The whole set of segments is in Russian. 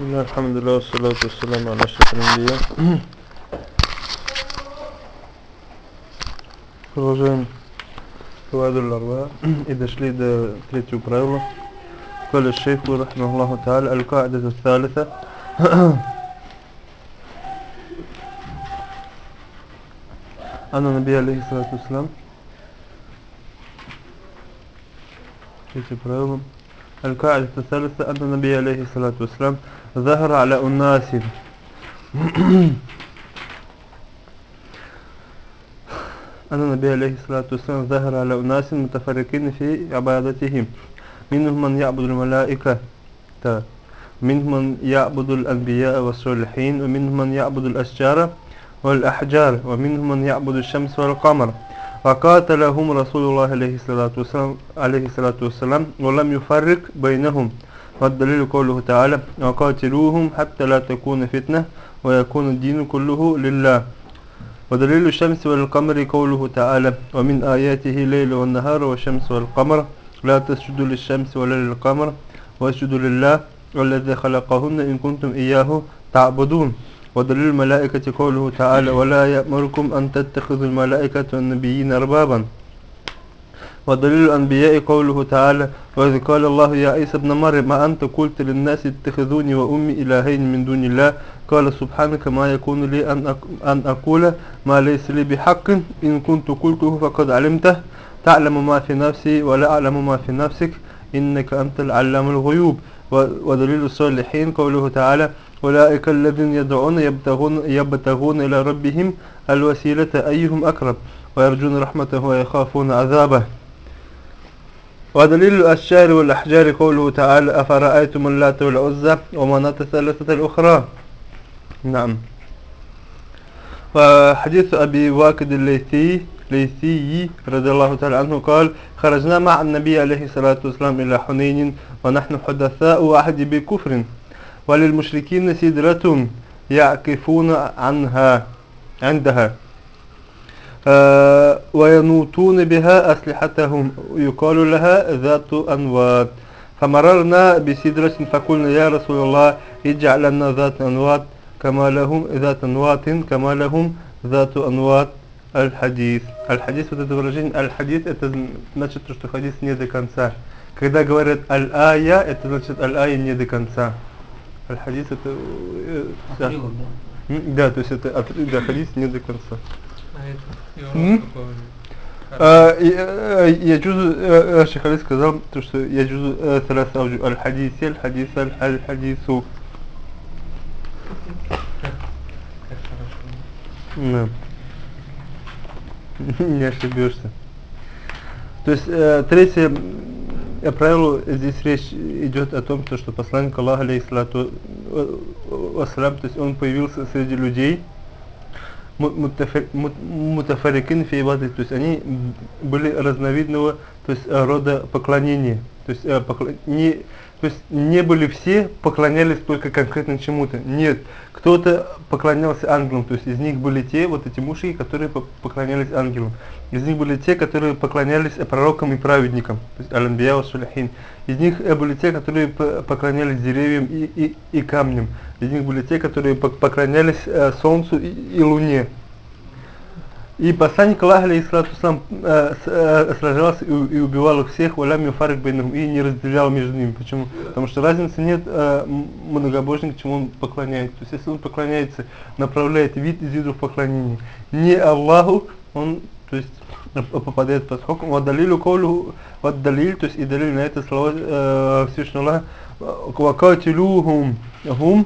بسم الله الحمد لله والصلاة والسلام على أشرف الأنبياء Продолжаем Фуаду Ларва и дошли до третьего правила. قال الشيخ رحمه الله تعالى القاعدة الثالثة أن النبي عليه الصلاة والسلام третье правило القاعدة الثالثة أن النبي عليه الصلاة والسلام ظهر على أناس أن النبي عليه الصلاة والسلام ظهر على أناس متفرقين في عبادتهم منهم من يعبد الملائكة. منهم من يعبد الأنبياء والصالحين ومنهم من يعبد الأشجار والأحجار ومنهم من يعبد الشمس والقمر. وقاتلهم رسول الله عليه الصلاة والسلام, عليه الصلاة والسلام ولم يفرق بينهم. والدليل قوله تعالى وقاتلوهم حتى لا تكون فتنة ويكون الدين كله لله. ودليل الشمس والقمر قوله تعالى ومن آياته ليل والنهار والشمس والقمر. لا تسجدوا للشمس ولا للقمر واسجدوا لله والذي خلقهن إن كنتم إياه تعبدون. ودليل الملائكة قوله تعالى ولا يأمركم أن تتخذوا الملائكة والنبيين أربابا. ودليل الأنبياء قوله تعالى وإذ قال الله يا عيسى ابن مريم ما أنت قلت للناس اتخذوني وأمي إلهين من دون الله؟ قال سبحانك ما يكون لي أن, أقول ما ليس لي بحق. إن كنت قلته فقد علمته. تعلم ما في نفسي ولا أعلم ما في نفسك. إنك أنت العلام الغيوب. ودليل الصالحين قوله تعالى أولئك الذين يدعون يبتغون, يبتغون إلى ربهم الوسيلة أيهم أقرب. ويرجون رحمته ويخافون عذابه. ودليل الأشجار والأحجار قوله تعالى أفرأيتم اللات والعزى ومناة الثالثة الأخرى. نعم. وحديث أبي واكد الليثي ليثي رضي الله تعالى عنه قال خرجنا مع النبي عليه الصلاة والسلام إلى حنين ونحن حدثاء واحد بكفر وللمشركين سدرة يعكفون عنها عندها. آه وينوتون بها أسلحتهم يقال لها ذات أنوات فمررنا بسدرة فقلنا يا رسول الله اجعل لنا ذات أنوات كما لهم ذات أنوات كما لهم ذات أنوات الحديث الحديث вот это выражение الحديث это значит что хадис не до конца когда говорят аль-ая это значит аль-ая не до конца аль-хадис это да. да то есть это да, хадис не до конца Э, э, э, я чувствую, Шейх Али сказал, то, что я чувствую Салас Авджу Аль-Хадис, Аль-Хадис, Аль-Хадису. Не ошибешься. То есть э, третье правило, здесь речь идет о том, что посланник Аллаха, алейхиссалату вассалям, то есть он появился среди людей, мутафарикин фейбады, то есть они были разновидного то есть, рода поклонения. То есть, не, то есть не были все поклонялись только конкретно чему-то. Нет, кто-то поклонялся ангелам, то есть из них были те, вот эти муши, которые поклонялись ангелам. Из них были те, которые поклонялись пророкам и праведникам, то есть аль-анбия сулихин. Из них были те, которые поклонялись деревьям и, и, и камням. Из них были те, которые поклонялись э, солнцу и, и луне. И посланник Аллаха, алейхиссалату э, э, сражался и, и убивал их всех, валям юфарик бейнахум, и не разделял между ними. Почему? Потому что разницы нет э, многобожника, чему он поклоняется. То есть если он поклоняется, направляет вид из видов поклонения не Аллаху, он то есть попадает под хокм. Вот далилю колю, вот далиль, то есть и далиль на это слово э, Всевышнего Аллаха, вакатилюхум, хум,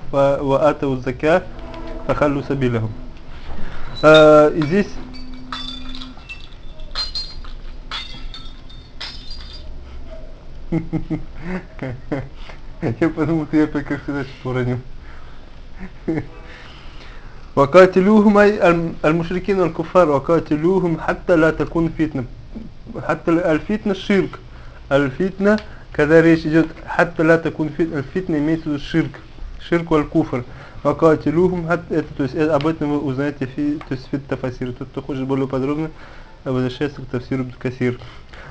وآتوا الزكاة فخلوا سبيلهم. И здесь Я подумал, ты опять как всегда уронил. وقاتلوهم أي الم- المشركين والكفار وقاتلوهم حتى لا تكون فتنة حتى الفتنة الشرك الفتنة когда речь идет حتى لا تكون فتنة الفتنة имеется в виду ширк ширк валь куфр. وقاتلوهم, это, то есть э, об этом вы узнаете, في, то есть في التفاسير. Тот, кто хочет более подробно, э, возвращается к тафсиру Касир.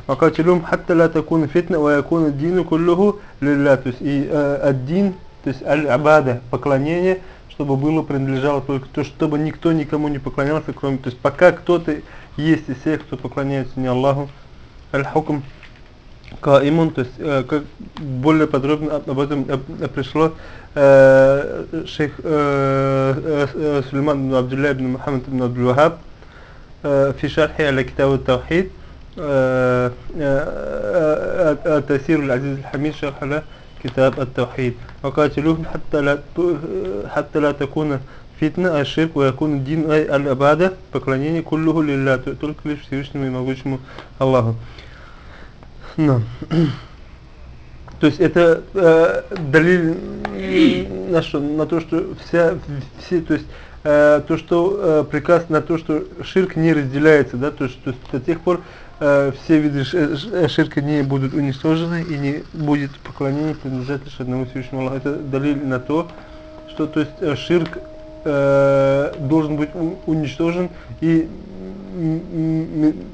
Вакатилюхум, хатта ла такун фитна, ва якуна дину куллюху лилля. То есть и э, то есть аль-абада, поклонение, чтобы было принадлежало только то, чтобы никто никому не поклонялся, кроме, то есть пока кто-то есть из тех, кто поклоняется не Аллаху, аль-хукм. каимун, то есть э, как более подробно об, об этом э, э, пришло э, шейх э, э, э, Сулейман ибн Абдулла ибн Мухаммад ибн Абдул Вахаб э, في شرحه على كتاب التوحيد آه، آه، آه، التفسير العزيز الحميد شرح له كتاب التوحيد وقاتلوهم حتى لا ت- حتى لا تكون فتنة الشرك ويكون الدين أي العبادة поклонение كله لله т- только лишь Всевышнему и могучему Аллаху. Да. То есть это э, далиль м, на что? На то, что вся, все, то есть э, то, что э, приказ на то, что ширк не разделяется, да, то есть, то есть до тех пор э, все виды ширка не будут уничтожены и не будет поклонение принадлежать лишь одному Всевышнему Аллаху. Это دليل на то, что то есть э, ширк э, должен быть уничтожен и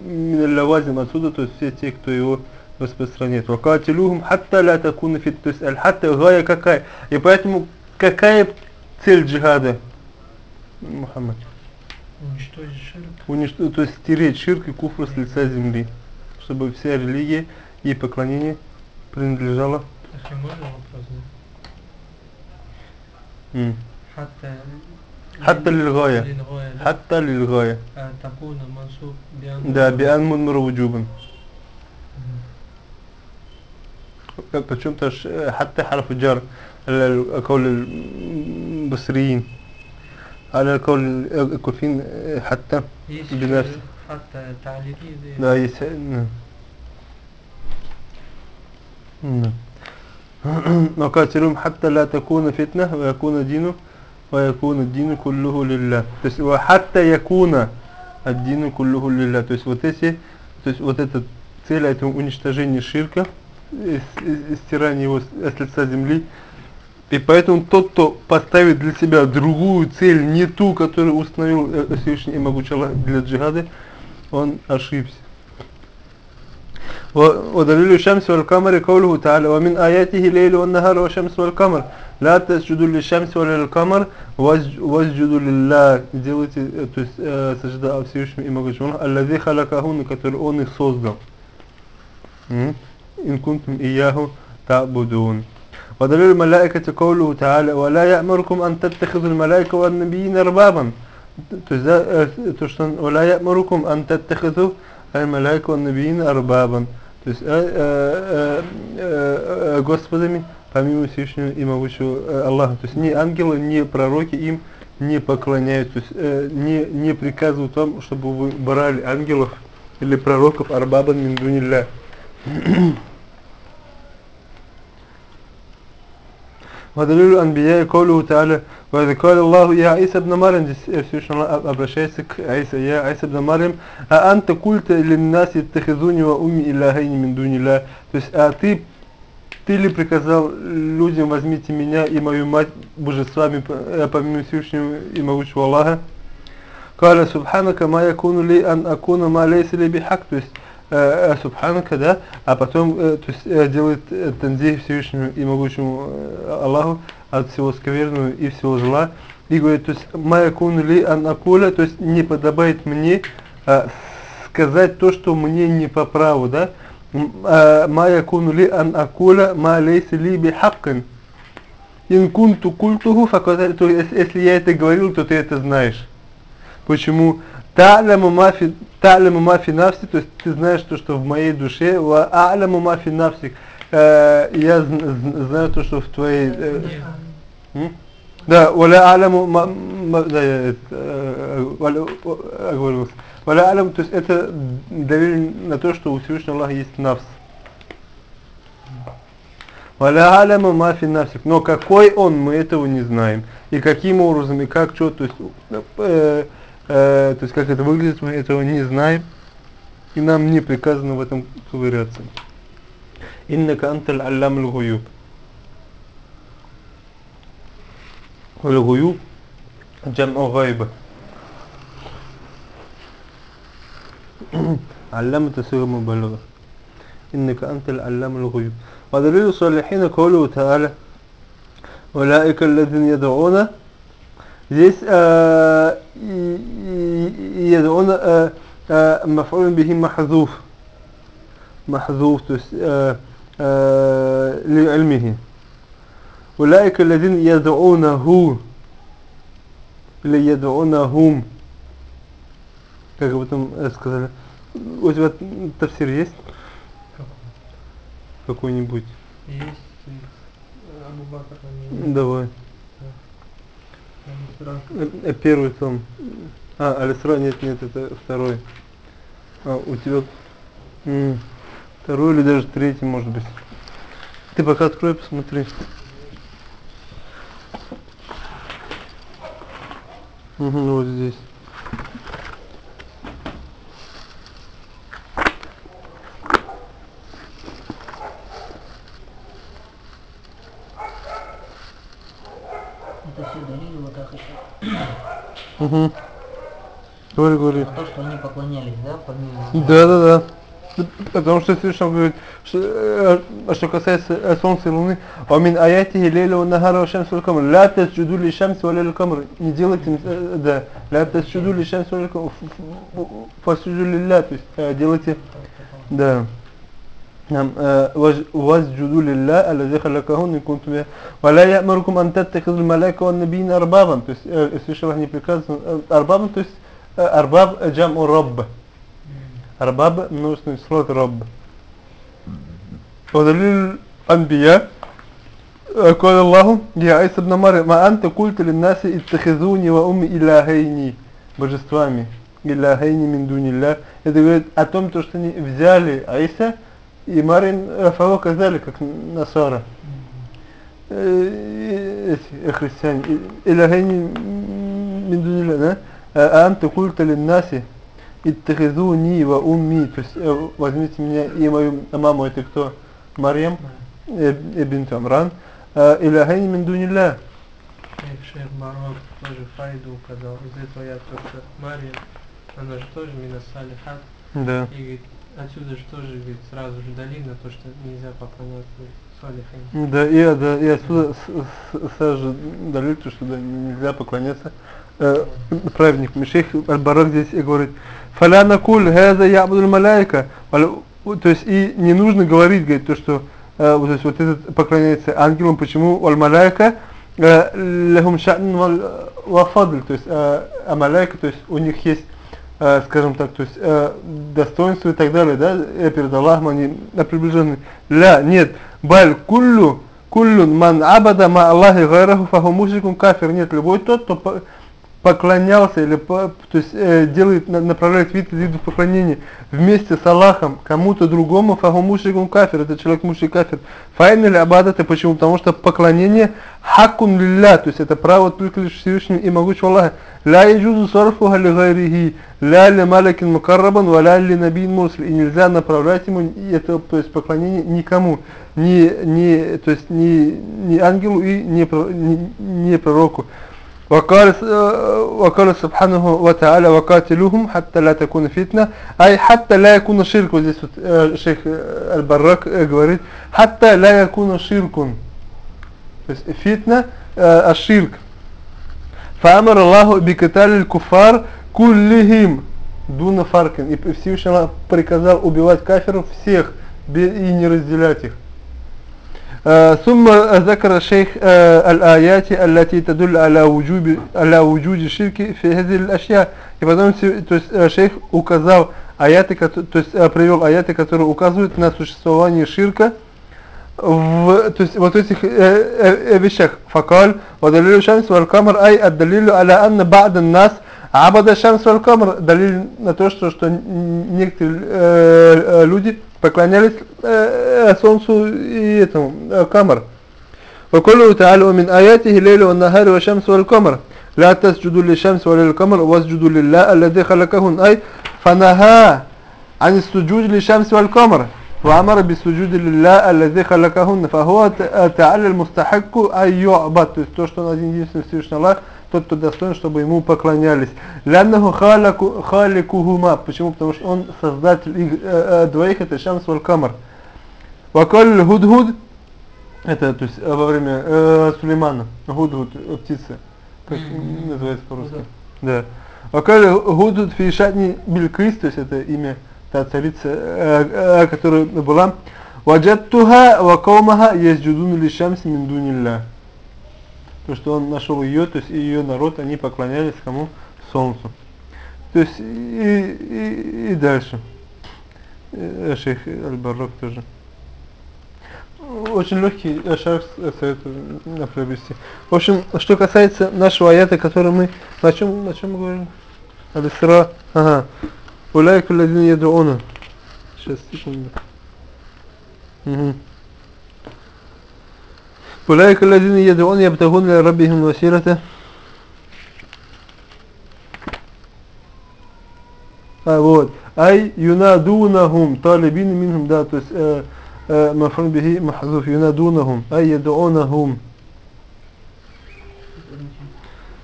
من اللوازم отсюда, то есть все те, кто его распространяет. Вакатилюхум хатта ля такуна фит, то есть аль хатта гая какая. И поэтому какая цель джихада, Мухаммад? Уничтожить ширк. Уничтожить, то есть стереть ширк и куфр с лица земли, чтобы вся религия и поклонение принадлежало Если можно вопрос? да? м, حتى حتى للغاية. للغاية لا. حتى للغاية آه، تكون منصوب بأن да بأن مضمر وجوبا причем тоже حتى حرف الجر على قول البصريين على قول الكوفيين حتى Есть بنفس. э, حتى تعليقي زي да есть نعم. نعم. وقاتلهم حتى لا تكون فتنة ويكون الدين ويكون الدين كله لله то есть وحتى يكون الدين كله لله то есть вот эти то есть вот эта цель это уничтожение ширка и с- и- и стирание его с с лица земли и поэтому тот кто поставит для себя другую цель не ту которую установил э, Всевышний и могучий Аллах для джихада он ошибся و- ودليل الشمس والقمر قوله تعالى ومن آياته الليل والنهار والشمس والقمر لا تسجدوا للشمس ولا للقمر واسج- واسجدوا لله делайте э, то есть э, сажда Всевышнему и могучему Аллаху, الذي خلقهن который он их создал م? إن كنتم إياه تعبدون ودليل الملائكة قوله تعالى ولا يأمركم أن تتخذوا الملائكة والنبيين أربابا то есть да, э, то что он ولا يأمركم أن تتخذوا الملائكة والنبيين أربابا то есть э, э, э, э, господами помимо Всевышнего и могучего э, Аллаха то есть ни ангелы ни пророки им не поклоняются то есть э, не не приказывают вам чтобы вы брали ангелов или пророков арбабан мин дунилля ودليل الأنبياء قوله تعالى وإذ قال الله يا عيسى ابن مريم здесь Всевышний Аллах обращается к Айса я Айса ибн Марьям а анта культа линнас яттахизуни ва умми илахайни мин дунилlah то есть а ты ты ли приказал людям возьмите меня и мою мать божествами э, помимо Всевышнего и могучего Аллаха قال سبحانك ما يكون لي أن أكون ما ليس لي بحق то есть э, э, субханака, да, а потом э, то есть, делает танзих Всевышнему и могучему Аллаху от всего скверного и всего зла. И говорит, то есть, моя ли анакуля, то есть не подобает мне э, сказать то, что мне не по праву, да. Моя ли анакуля, ма лейси ли бихаккан. Инкунту культуху, то есть, если я это говорил, то ты это знаешь. Почему? Та'ляму мафи та'ляму мафи нафси, то есть ты знаешь то, что в моей душе, ва а'ляму мафи нафсик. Э, я зн- знаю то, что в твоей... э? Да, валя а'ляму э, оговорился. Валя а'ляму, то есть это доверие на то, что у Всевышнего Аллаха есть нафс. Валя аляму мафи нафсик. Но какой он, мы этого не знаем. И каким образом, и как, что, то есть, э, э, то есть как это выглядит, мы этого не знаем. И нам не приказано в этом ковыряться. Иннака анталь аллам аль-гуюб. Аль-гуюб джам'у гайба. علمت صيغة مبالغة إنك أنت العلام الغيوب ودليل الصالحين قوله تعالى أولئك الذين يدعون здесь آه يدعون آه آه مفعول به محذوف محذوف آه آه لعلمه أولئك الذين يدعونه или يدعونهم как об этом сказали у тебя тафсир есть какой-нибудь Есть э, Абу Бакр, они- давай они сразу- Э, э, Первый том. А, Алисра, нет, нет, это второй. А, у тебя м, второй или даже третий, может быть. Ты пока открой, посмотри. Угу, вот здесь. Это все далили вот так еще. Угу. Говори, говори. На то, что они поклонялись, да, помимо... Да, да, да. Потому что Всевышний говорит, что, э, что касается э, Солнца и Луны, «Амин аяти лейля нахара ва шамсу камр, ла тасджуду ли шамси ва лейля камр». Не делайте, э, да, ла тасджуду ли шамси ва лейля камр, фасджуду лилля, то есть э, делайте, да. نعم آه، وج- واسجدوا لله الذي خلقهن إن كنتم إياه- ولا يأمركم أن تتخذوا الملائكة والنبيين أربابا то есть э, Всевышний Аллах не приказывает э, أربابا то есть э, أرباب جمع رب أرباب множественное число это رب ودليل الأنبياء آه، قال الله يا عيسى ابن مريم ما أنت قلت للناس اتخذوني وأمي إلهيني божествами إلهيني من دون الله это говорит о том то что они взяли Айса и Марин э, Фаво казали как Насара э, эти, э, христиане И- إلهيني من А анты культа линнаси иттахизу ни ва умми. То есть э, возьмите меня и мою маму, это кто? Марьям э, ибн Тамран. Э, Иляхайни мин дунилля. Шейх Марван тоже Фаиду указал. Из этого я только Марьям, она же тоже Минасалихат. Да. И говорит, отсюда же тоже говорит, сразу же долина, то, что нельзя поклоняться Салихам. Да, и, да, и отсюда сразу же долина, то, что нельзя поклоняться э, праведникам И шейх Аль-Барак здесь и говорит фаля накуль хаза ябудуль маляйка то есть и не нужно говорить говорит то что э, вот, то есть вот этот поклоняется ангелам почему аль маляйка лахум ша'n вал- ва фадль то есть э, а маляйка то есть у них есть э, скажем так, то есть э, достоинство и так далее, да, э, перед Аллахом они э, приближены. Ля, нет, баль куллю, куллюн ман абада ма Аллахи гайраху фаху мушрикун кафир. Нет, любой тот, кто поклонялся или то есть э, делает, на- направляет вид из поклонения вместе с Аллахом кому-то другому, фаху кафир, это человек мушрик кафир. Файн или абадаты, почему? Потому что поклонение хакун лилля, то есть это право только лишь Всевышнего и могучего Аллаха. Ля яджузу сарфуха ли гайрихи, ля ли малакин мукаррабан, ва ля ли набин мурсл. И нельзя направлять ему это, то есть поклонение никому, ни, ни, то есть ни, ни ангелу и про- ни, ни пророку. وقال وقال سبحانه وتعالى وقاتلوهم حتى لا تكون فتنة أي حتى لا يكون شرك вот здесь вот э, шейх э, Аль-Баррак э, говорит حتى لا يكون شرك то есть фитна э, аширк فأمر الله بقتال الكفار كلهم دون فرق и Всевышний Аллах приказал убивать кафиров всех бе- и не разделять их آه، ثم ذكر الشيخ آه، الآيات التي تدل على وجوب على وجود الشرك في هذه الأشياء и потом се- то есть э, шейх указал аяты, кото- то есть э, привел аяты, которые указывают на существование ширка в то есть вот этих э, э, э, вещах факаль ودليل الشمس والقمر أي الدليل على أن بعض الناس Абада Шамс валь Камр далили на то, что, что некоторые э, э, люди поклонялись э, э, солнцу и этому, э, Камр. وقوله تعالى ومن آياته الليل والنهار والشمس والقمر لا تسجدوا للشمس ولا للقمر واسجدوا لله الذي خلقهن أي فنهى عن السجود للشمس والقمر وأمر بالسجود لله الذي خلقهن فهو تعالى المستحق أن يعبد то есть то, что он один единственный Всевышний Аллах тот, кто достоин, чтобы ему поклонялись. Ляннаху халаку халикухума. Почему? Потому что он создатель их э, э, двоих, это Шамс валь Камар. Вакаль худхуд, это то есть во время э, Сулеймана, худхуд, птицы, как называется по-русски. Да. Вакаль худхуд фи шатни билькрис, то есть это имя та царица, э, э, которая была. Ваджаттуха ва каумаха ясджудун ли шамси мин дунилля то, что он нашел ее, то есть и ее народ, они поклонялись кому? Солнцу. То есть и, и, и дальше. Э, шейх Аль-Баррок тоже. Очень легкий шаг советую приобрести. В общем, что касается нашего аята, который мы... На чем, на чем мы говорим? Алисра. Ага. Уляйка ладин ядуона. Сейчас, секунду. Угу. أولئك الذين يدعون يبتغون لربهم الوسيلة а, вот ай юнадунахум талибин минхум да то есть э, э, мафрун бихи махзуф юнадунахум ай ядунахум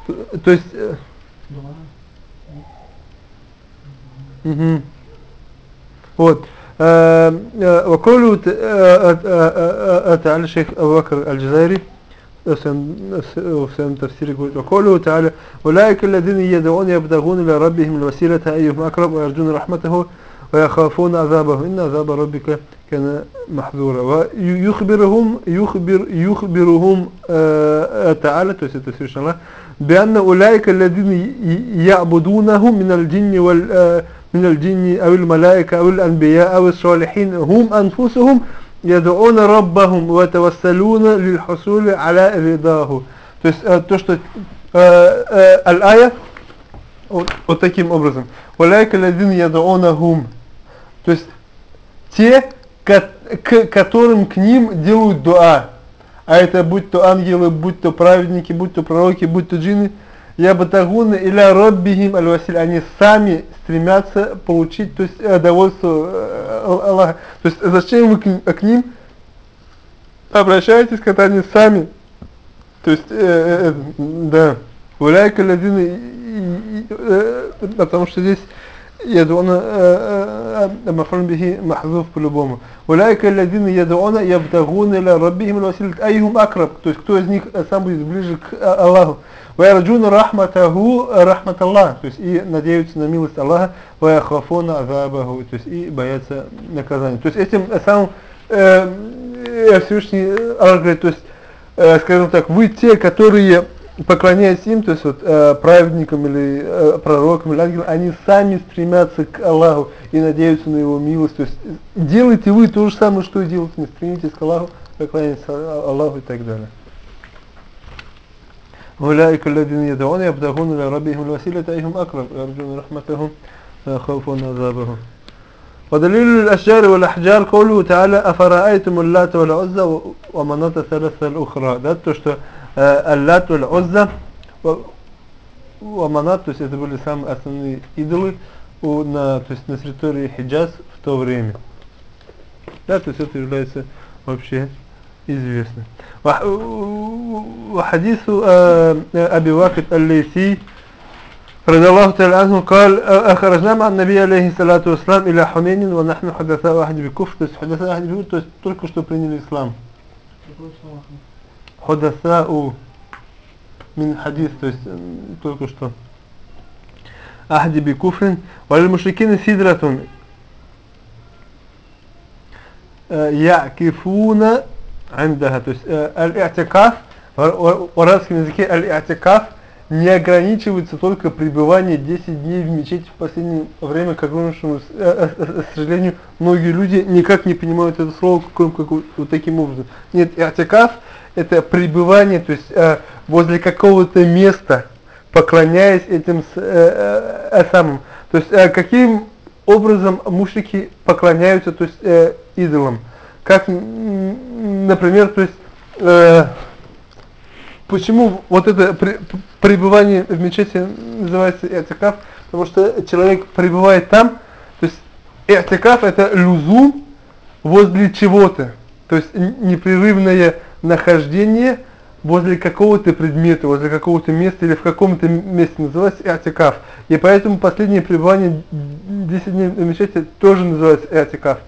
то есть э, угу. вот وقوله تعالى الشيخ أبو بكر الجزائري سنة تفسير وقوله تعالى أولئك الذين يدعون يبتغون إلى ربهم الوسيلة أيهم أقرب ويرجون رحمته ويخافون عذابه. إن عذاب ربك كان محذورا. ويخبرهم يخبر يخبرهم تعالى تفسير الله بأن أولئك الذين يعبدونهم من الجن وال من الجن أو الملائكة أو الأنبياء أو الصالحين هم أنفسهم يدعون ربهم ويتوسلون للحصول على رضاه то есть то что الآية вот таким образом ولائك الذين يدعونهم то есть те к которым к ним делают дуа а это будь то ангелы будь то праведники будь то пророки будь то джинны ябатагуна иля роббихим аль-василь, они сами стремятся получить, то есть довольство э, Аллаха. То есть зачем вы к, к ним обращаетесь, когда они сами, то есть, э, э, да, уляйка ладины, э, потому что здесь يدعون مفعول به محذوف по-любому. أولئك الذين يدعون يبتغون إلى ربهم الوسيلة أيهم أقرب. То есть кто из них сам будет ближе к Аллаху. ويرجون رحمته رحمة الله то есть и надеются на милость Аллаха ويخافون عذابه то есть и боятся наказания то есть этим самым э, Всевышний Аллах говорит то есть э, скажем так вы те которые поклоняясь им, то есть вот э, праведникам или э, пророкам или ангелам, они сами стремятся к Аллаху и надеются на Его милость. То есть делайте вы то же самое, что и делайте, не стремитесь к Аллаху, поклоняйтесь Аллаху и так далее. أولئك الذين يدعون يبتغون إلى ربهم الوسيلة أيهم أقرب يرجون رحمتهم ويخافون عذابهم ودليل الأشجار والأحجار قوله تعالى أفرأيتم اللات والعزى ومناة الثلاثة الأخرى ده то что Аллат валь Озза Аманат, то есть это были самые основные идолы у, на, то есть на территории Хиджаз в то время. Да, то есть это является вообще известно. وحديث أبي واقد الليثي رضي الله تعالى عنه قال أخرجنا مع النبي عليه الصلاة والسلام إلى حنين ونحن حدثاء واحد بكفر то есть حدثاء واحد بكفر то есть только что приняли ислам Ходасау мин хадис, то есть э, только что. Ахди би куфрин. Валь мушрикины сидратун. Э, якифуна андаха. То есть э, аль-и'тикаф, в арабском языке аль-и'тикаф не ограничивается только пребывание 10 дней в мечети в последнее время, к огромному сожалению, многие люди никак не понимают это слово каким, как, вот таким образом. Нет, и'тикаф это пребывание, то есть э, возле какого-то места, поклоняясь этим э, э, самым. То есть э, каким образом мушрики поклоняются, то есть э, идолам. Как, например, то есть э, почему вот это пребывание в мечети называется этикаф, потому что человек пребывает там, то есть этикаф это люзум возле чего-то, то есть непрерывное нахождение возле какого-то предмета, возле какого-то места или в каком-то месте называется этикаф. И поэтому последнее пребывание 10 дней в мечети тоже называется этикаф.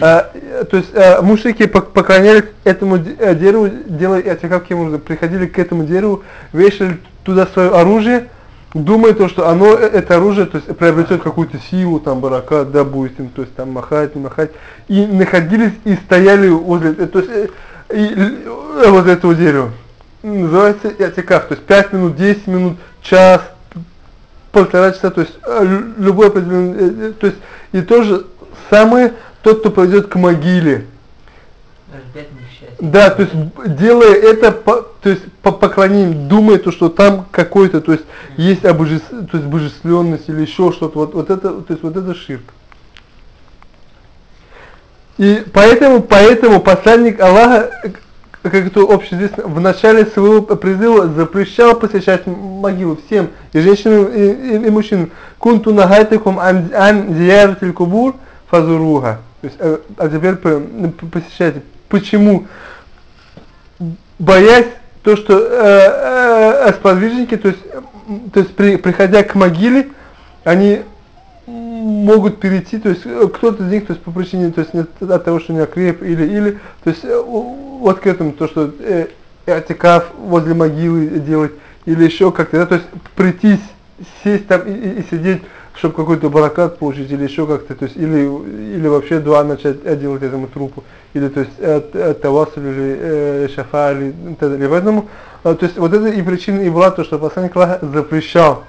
А, то есть а, мушрики поклонялись этому э, дереву, делая эти каким образом, приходили к этому дереву, вешали туда свое оружие, думая то, что оно, э, это оружие, то есть приобретет какую-то силу, там, барака, допустим, то есть там махать, не махать, и находились и стояли возле, э, то есть и, возле этого дерева. Называется этикаф, то есть 5 минут, 10 минут, час, полтора часа, то есть любой определенный, то есть и то же самое тот, кто пойдет к могиле. Да, то есть делая это, по, то есть по поклонению, думая то, что там какой-то, то есть есть обожес, то есть божественность или еще что-то, вот, вот это, то есть вот это ширк. И поэтому, поэтому посланник Аллаха, как это общеизвестно, в начале своего призыва запрещал посещать могилу всем, и женщинам, и, и, и мужчинам. Кунту нагайтикум ан, зияртиль кубур фазуруха. То есть, э, а теперь посещайте. Почему? Боясь то, что э, э, сподвижники, то есть, то есть при, приходя к могиле, они могут перейти, то есть э, кто-то из них, то есть по причине, то есть от того, что не окреп или или, то есть э, вот к этому, то что э, возле могилы делать или еще как-то, да, то есть прийти, сесть там и, и, сидеть чтобы какой-то баракат получить или еще как-то, то есть или или вообще дуа начать делать этому трупу, или то есть от, от тавасуль или э, шафа или далее. Поэтому, э, то есть вот это и причина и была то, что посланник запрещал,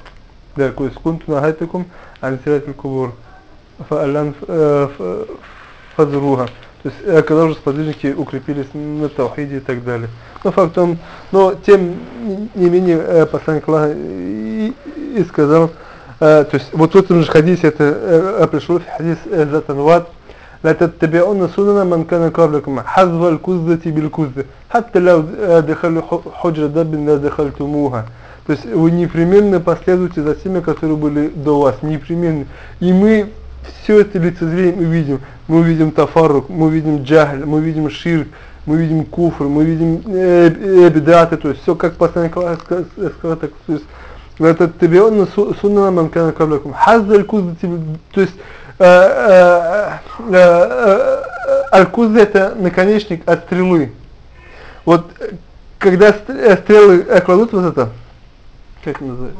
да, то есть кунту нагайтакум антират кубур фаалан фазруха. То есть э, когда уже сподвижники укрепились на таухиде и так далее. Но фактом, но тем не менее э, посланник Аллаха и, и сказал, то есть вот в этом же хадисе это пришло в хадис Затанват لا تتبعون سنن من كان قبلكم حذف الكزة بالكزة حتى لو دخلوا حجر دب لا دخلتموها то есть вы непременно последуете за теми, которые были до вас, непременно. И мы все это лицезреем и видим. Мы видим тафарук, мы видим джахль, мы видим ширк, мы видим куфр, мы видим э, бедаты, то есть все как посланник сказал, так, то есть он сунна ман кана каблакум. Хазда аль-кузда, то есть аль-кузда это наконечник от стрелы. Вот когда стрелы кладут вот это, как это называется?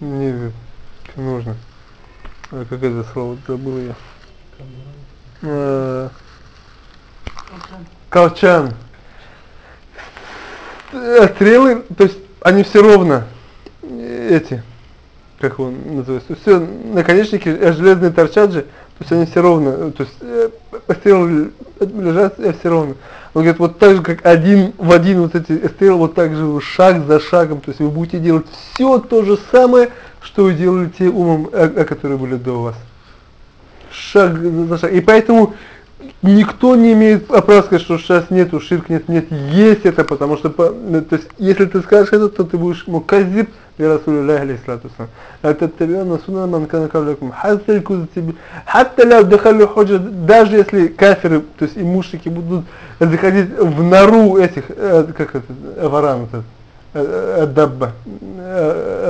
Можно. Не, нужно. А как это слово забыл я. А, колчан. Стрелы, то есть они все ровно эти, как он называется, все наконечники железные торчат же, то есть они все ровно, то есть э, стрелы лежат э, все ровно. Он говорит, вот так же, как один в один вот эти стрелы, вот так же шаг за шагом, то есть вы будете делать все то же самое, что вы делали те умом, а которые были до вас. Шаг за шаг. И поэтому никто не имеет права сказать, что сейчас нету, ширк нет, нет, есть это, потому что, ну, то есть, если ты скажешь это, то ты будешь муказиб ли Расулуллахи алейхиссалату لا تتبعون سنن من كان قبلكم حتى الكذب حتى لو دخلوا حجة даже если кафиры, то есть и мушрики будут заходить в нору этих, э, как это, варан, этот, э, э, дабба,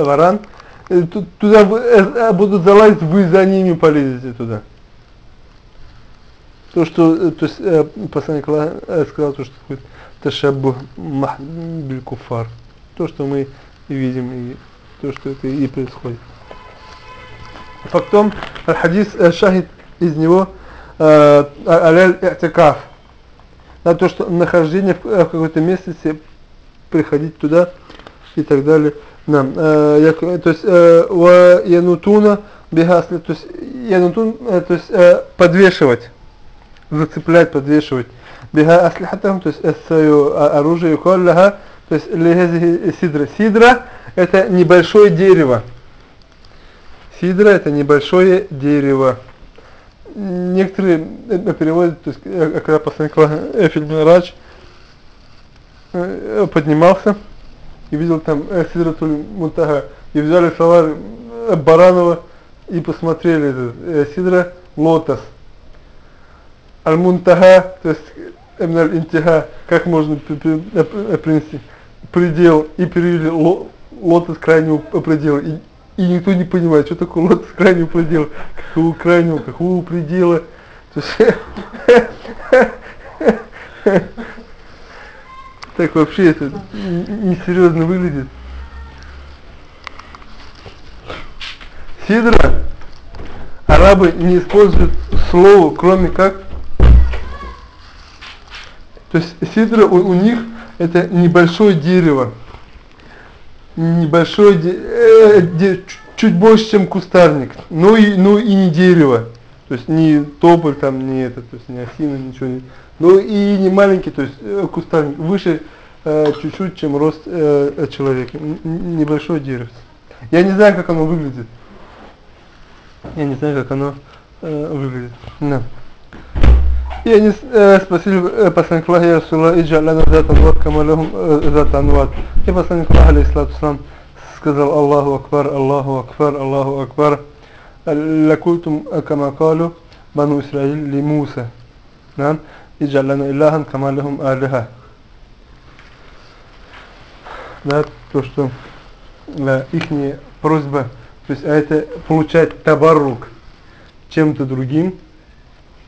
варан, туда будут залазить, вы за ними полезете туда то, что, э, то есть, э, посланник э, сказал, то, что будет ташаббу биль куфар. То, что мы видим, и то, что это и происходит. Фактом, хадис э, шахид из него аляль i'тикаф. Да, то, что нахождение в, в какой-то местности, приходить туда и так далее. Да, э, то есть, ва янутуна бигасли, то есть, янутун, то есть, подвешивать зацеплять, подвешивать. Биха аслихатахум, то есть свое оружие, коллаха То есть лехези сидра. Сидра это небольшое дерево. Сидра это небольшое дерево. Некоторые переводят, то есть, э, когда посланник Эфель Мирач э, поднимался и видел там э, Сидратуль Мунтага, и взяли слова Баранова и посмотрели Сидра Лотос. Аль-Мунтага, то есть Эмналь Интиха, как можно принести предел и перевели лотос крайнего предела. И, и никто не понимает, что такое лотос крайнего предела, какого крайнего, какого предела. То есть, так вообще это несерьезно выглядит. Сидра арабы не используют слово, кроме как то есть сидра у, у них это небольшое дерево. Небольшое э, де, чуть больше, чем кустарник. Но и, но и не дерево. То есть не тополь там, не это, то есть не осина, ничего не. Но и не маленький, то есть э, кустарник. Выше э, чуть-чуть, чем рост э, человека. Н небольшое дерево. Я не знаю, как оно выглядит. Я не знаю, как оно э, выглядит. Да. И они э, спросили э, посланник Аллаха, Я Расулла, иджа лана зат анват, кама лахум э, зат анват. И посланник Аллаха, алейхиссалату салам, сказал Аллаху Акбар, Аллаху Акбар, Аллаху Акбар. لكلتم كما قالوا بنو إسرائيل لموسى نعم اجعل لنا إلها كما لهم آلهة да, то, что да, их просьба, то есть а это получать табарук чем-то другим,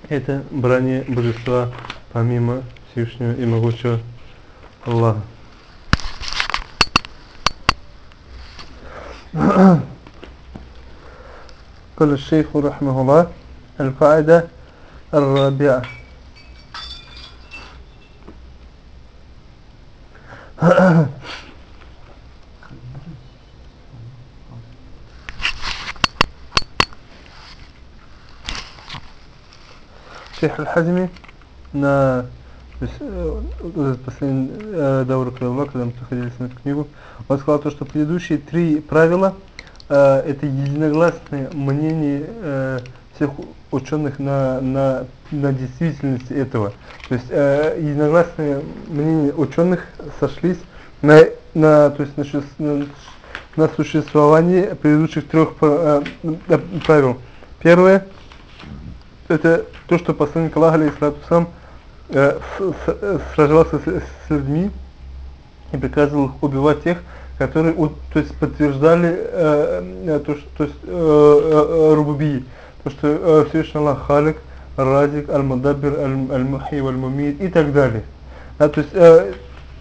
это брание божества помимо Всевышнего и могучего Аллаха. قال الشيخ رحمه الله القاعدة الرابعة Шейх Аль-Хазми на последний Даур когда мы проходили с эту книгу, он сказал то, что предыдущие три правила э, это единогласное мнение э, всех ученых на, на, на действительность этого. То есть э, единогласное мнение ученых сошлись на, на, то есть, на, на, существование предыдущих трех правил. Первое это то, что посланник Аллаха, алейхиссалату сам э, э, сражался с, с людьми и приказывал убивать тех, которые то есть подтверждали э, э то, что, то есть э, э, рубуби, то, что э, Всевышний Аллах Халик, Разик, Аль-Мадабир, Аль-Мухи, Аль-Мумид и так далее. Да, то есть э,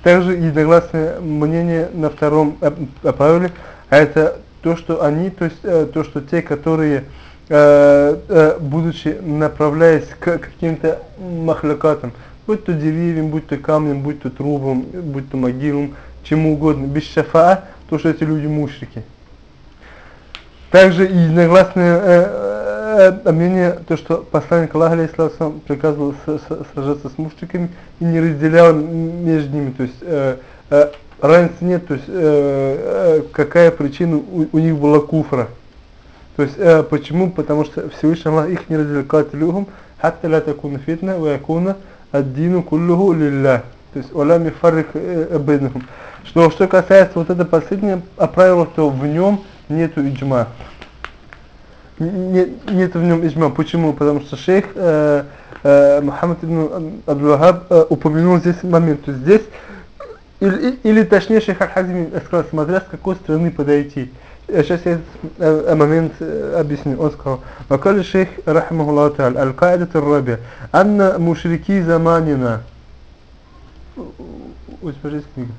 также единогласное мнение на втором э, правиле, а это то, что они, то есть э, то, что те, которые Э, э, будучи направляясь к каким-то махлякатам, будь то деревьям, будь то камнем, будь то трубам, будь то могилам, чему угодно, без шафа, то что эти люди мушрики. Также единогласное э, э, мнение, то что посланник Аллаха алейхиссалам приказывал с, с, сражаться с мушриками и не разделял между ними, то есть э, э, разницы нет, то есть э, э, какая причина у, у них была куфра. То есть э, почему? Потому что Всевышний Аллах их не развлекает люхум, хатта ла такуна фитна, ва якуна аддину куллуху лилля. То есть оля мифаррик э, бейнахум. Что, что касается вот это последнее правило, то в нем нету иджма. Нет, нет в нем иджма. Почему? Потому что шейх э, э, Мухаммад ибн Абдул э, упомянул здесь момент. То есть здесь, или, или точнее шейх Аль-Хазими сказал, смотря с какой стороны подойти. Сейчас я этот момент объясню. Он сказал, وقال الشيخ رحمه الله تعالى القاعدة الرابعة أن مشركي زماننا У тебя же есть книга?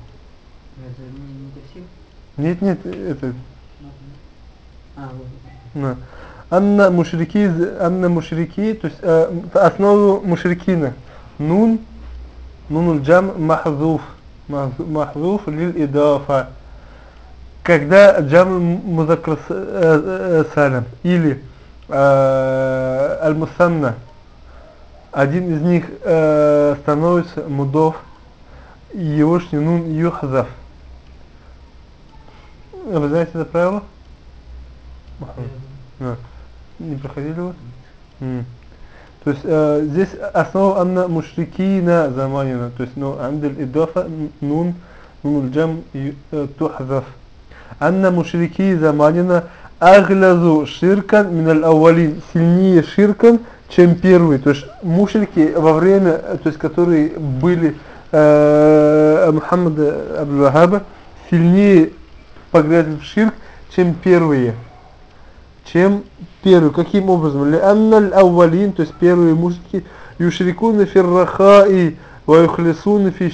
Нет, нет, это... А, Анна мушрики, анна мушрики, то есть э, основу мушрикина. Нун, нун джам махзуф, махзуф лил идафа Когда джам музакр салям или э, аль-мусанна, один из них э, становится мудов егошний нун юхзаф. Вы знаете это правило? А, не проходили вы? То есть э, здесь основа анна мушрикина заманина, то есть ну андель идофа нун нун джам э, тухзаф. Анна мушрики заманина аглазу ширкан миналь ауалин, сильнее ширкан, чем первый. То есть мушрики во время, то есть которые были э, Мухаммада Абдул-Вахаба, сильнее погрязли в ширк, чем первые чем первый. Каким образом? Лианналь ауалин, то есть первые мужики, юшрикуна фирраха и ваюхлисуна фи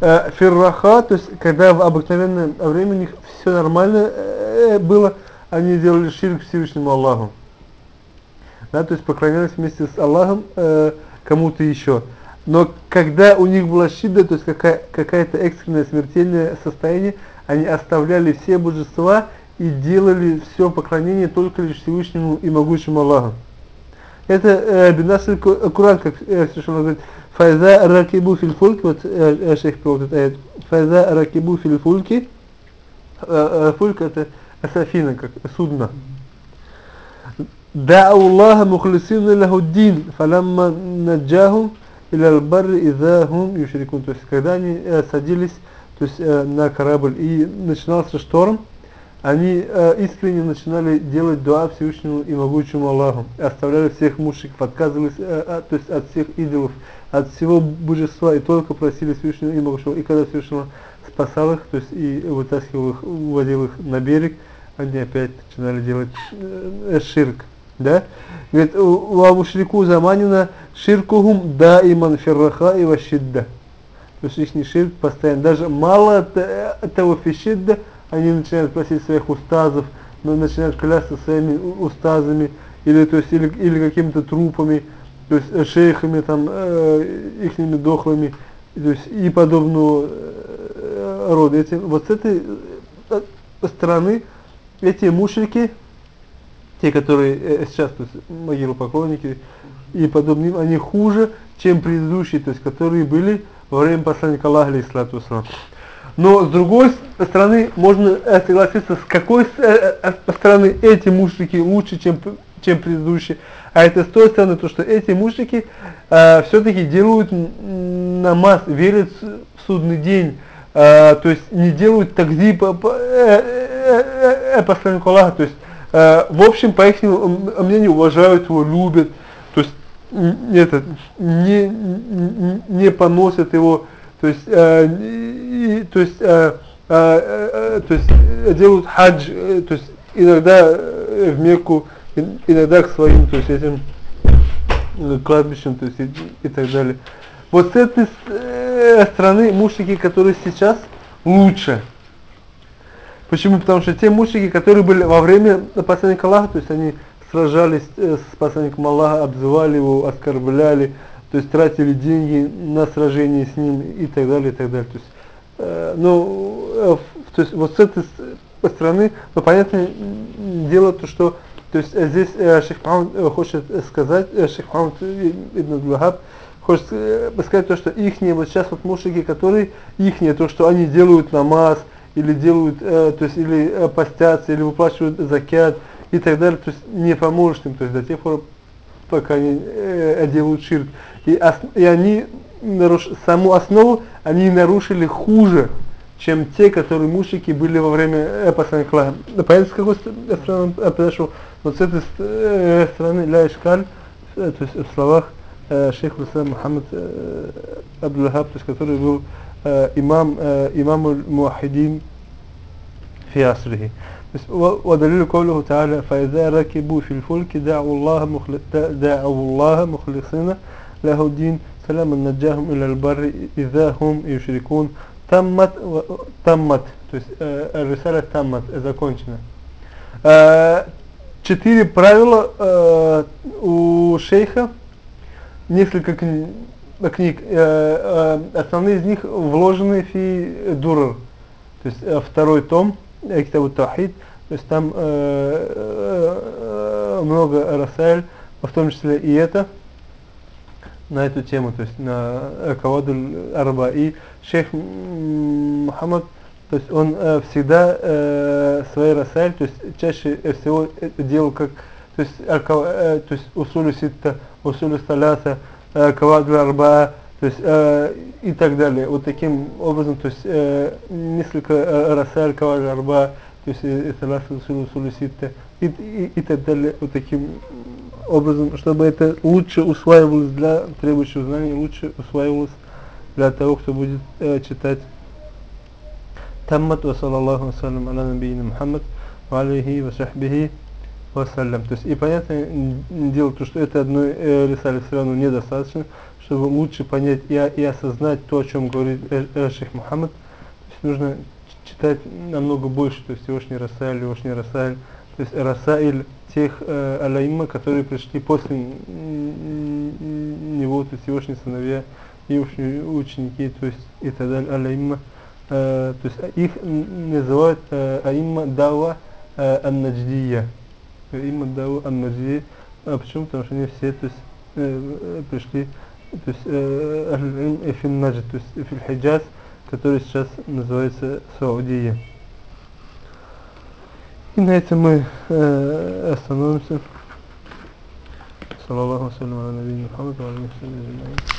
Э, Фирраха, то есть когда в обыкновенное время у них все нормально э, было, они делали ширк Всевышнему Аллаху. Да, то есть поклонялись вместе с Аллахом э, кому-то еще. Но когда у них была шидда, то есть какая, какая-то экстренное смертельное состояние, они оставляли все божества и делали все поклонение только лишь Всевышнему и могучему Аллаху Это э, Бенаср Куран, как э, совершенно говорит, Файза ракибу филь фульки, вот э, э, шейх приводит этот аят, Файза ракибу филь фульки, э, э, фульк это сафина, как судно. دعوا الله مخلصين له الدين فلما نجاهم إلى البر إذا هم يشركون то есть когда они э, садились то есть э, на корабль и начинался шторм они э, искренне начинали делать дуа Всевышнему и могучему Аллаху оставляли всех мушриков отказывались э, от, то есть от всех идолов от всего божества и только просили Всевышнего и могучего и когда Всевышнего спасал их то есть и вытаскивал их уводил их на берег они опять начинали делать э, ширк да? Говорит, ва мушрику заманина ширкухум да иман фирраха и вашидда. То есть их ширк постоянно. Даже мало того фишидда, они начинают просить своих устазов, начинают клясться своими устазами, или, то есть, или, или какими-то трупами, то есть шейхами, там, э, ихними дохлыми, то есть, и подобного э, рода. Эти, вот с этой э, стороны эти мушрики, те, которые э, сейчас, то есть могилопоклонники и подобные, они хуже, чем предыдущие, то есть которые были во время посланника Аллаха, алейхиссалату. Но с другой стороны, можно э, согласиться, с какой э, э, стороны эти мушрики лучше, чем, чем предыдущие. А это с той стороны, то, что эти мушрики э, все-таки делают намаз, верят в судный день, э, то есть не делают такзи по, по э, э, э, посланнику Аллаха, то есть Uh, в общем, по их мнению, уважают его, любят, то есть это, не, не, не поносят его, то есть, uh, и, то есть, uh, то есть делают хадж, то есть иногда в Мекку, иногда к своим, то есть этим кладбищам, то есть и, и так далее. Вот с этой стороны мушрики, которые сейчас лучше, Почему? Потому что те мушрики, которые были во время посланника Аллаха, то есть они сражались э, с посланником Аллаха, обзывали его, оскорбляли, то есть тратили деньги на сражение с ним и так далее, и так далее. То есть, э, ну, э, то есть вот с этой стороны, ну, понятное дело, то, что то есть э, здесь э, Шейх Мухаммад э, хочет сказать, э, Шейх Мухаммад Ибн Абдул хочет э, сказать то, что их вот сейчас вот мушрики, которые их то, что они делают намаз, или делают, э, то есть или э, постятся, или выплачивают закят и так далее, то есть не поможет им, то есть до тех пор, пока они э, делают ширк. И, ос, и они наруш, саму основу они нарушили хуже, чем те, которые мушики были во время эпоса накла Понимаете, с какой э, стороны э, подошел? Вот с этой э, стороны ля ишкаль, то есть в словах э, шейх Руслан Мухаммад э, Абдул-Хаб, то есть который был э, имам, э, имаму Муахидин Фиасрихи. ودليل قوله تعالى فإذا ركبوا في الفلك دعوا الله مخلص دعوا الله مخلصين له الدين فلما نجاهم إلى البر إذا هم يشركون تمت تمت то есть الرسالة تمت закончена четыре правила у шейха несколько книг, э, э, основные из них вложены фи дурр, то есть э, второй том, Китабу Таухид, то есть там э, э, много расайль, в том числе и это. на эту тему, то есть на Кавадуль Арба. И шейх Мухаммад, то есть он э, всегда э, свои расаль, то есть чаще всего делал как, то есть, э, то есть усулю ситта, усулю саляса, э, Кавадуль Арба, то есть э, и так далее. Вот таким образом, то есть э, несколько э, расаль Кавадуль Арба, то есть э, саляса, усулю, усулю ситта и, и, и так далее. Вот таким образом, чтобы это лучше усваивалось для требующего знаний, лучше усваивалось для того, кто будет э, читать. Таммат ва саллаллаху вассалям аля набийна Мухаммад ва алейхи ва сахбихи вассалям. То есть и понятное дело, то, что это одной э, рисали все равно недостаточно, чтобы лучше понять и, и осознать то, о чем говорит э, э, шейх Мухаммад. То есть нужно читать намного больше, то есть Всевышний Расайль, Всевышний Расайль, то есть Расаиль тех э, аляимма, которые пришли после него, то есть Всевышние сыновья, его ученики, то есть и так далее, аляимма. Э, то есть их называют э, аимма дава э, ан-надждия. Аимма дава ан-надждия. А почему? Потому что они все то есть, э, пришли то есть э, Ахль-Илм и фин наджд, то есть фил хиджаз, который сейчас называется Саудия. И на этом мы э, остановимся. صلى الله وسلم على نبينا محمد وعلى اله وصحبه اجمعين